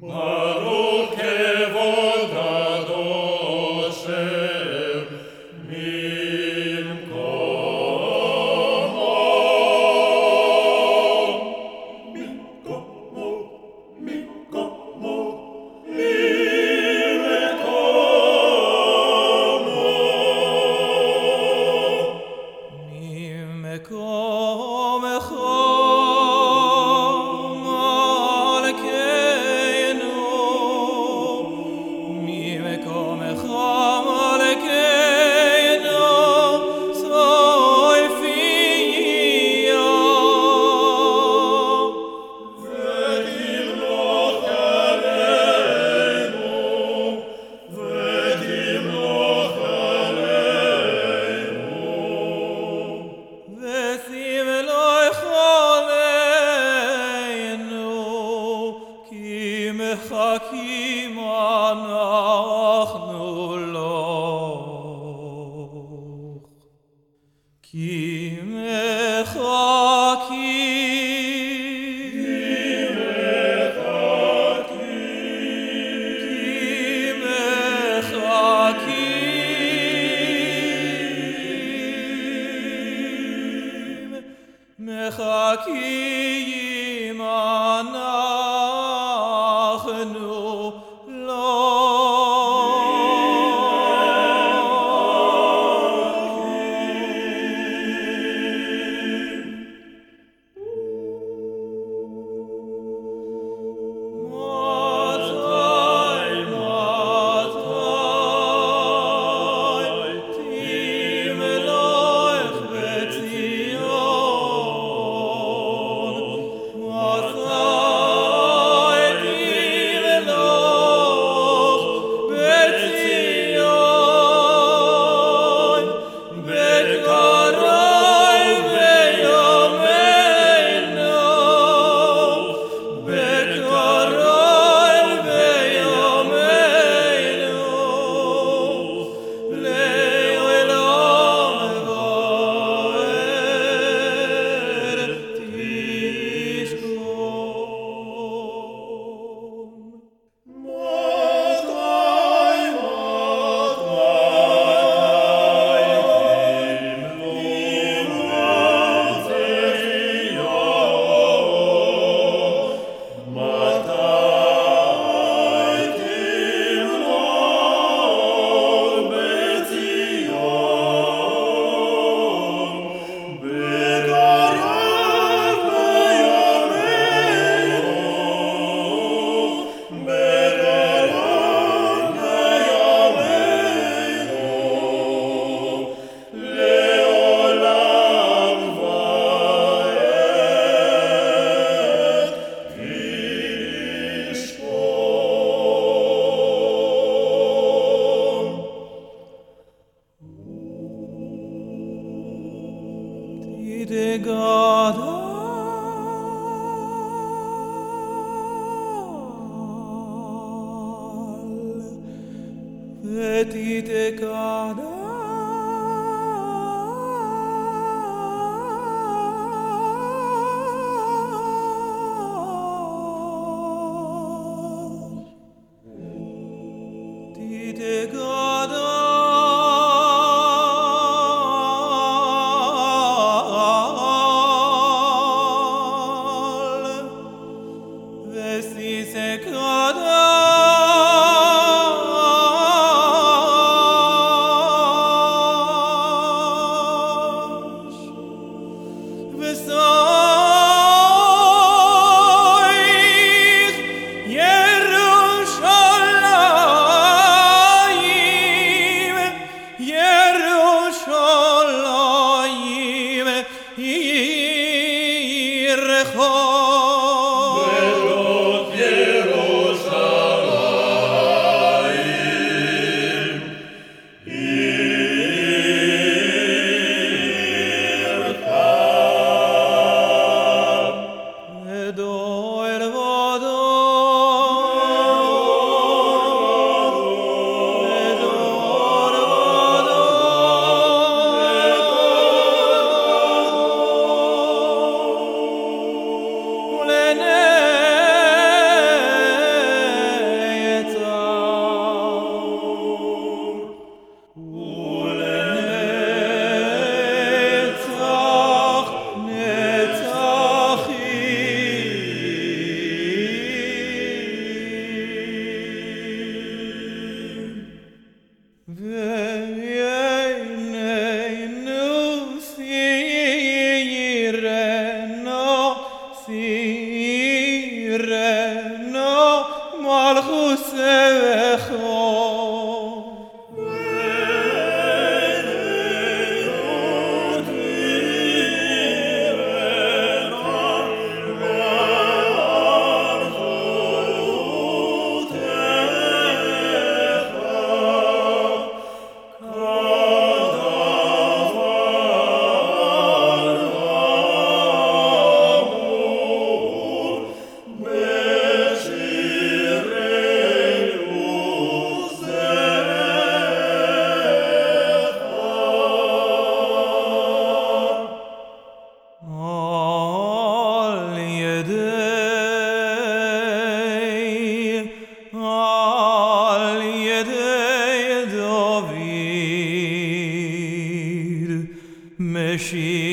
More. Chakimana. et ite cada she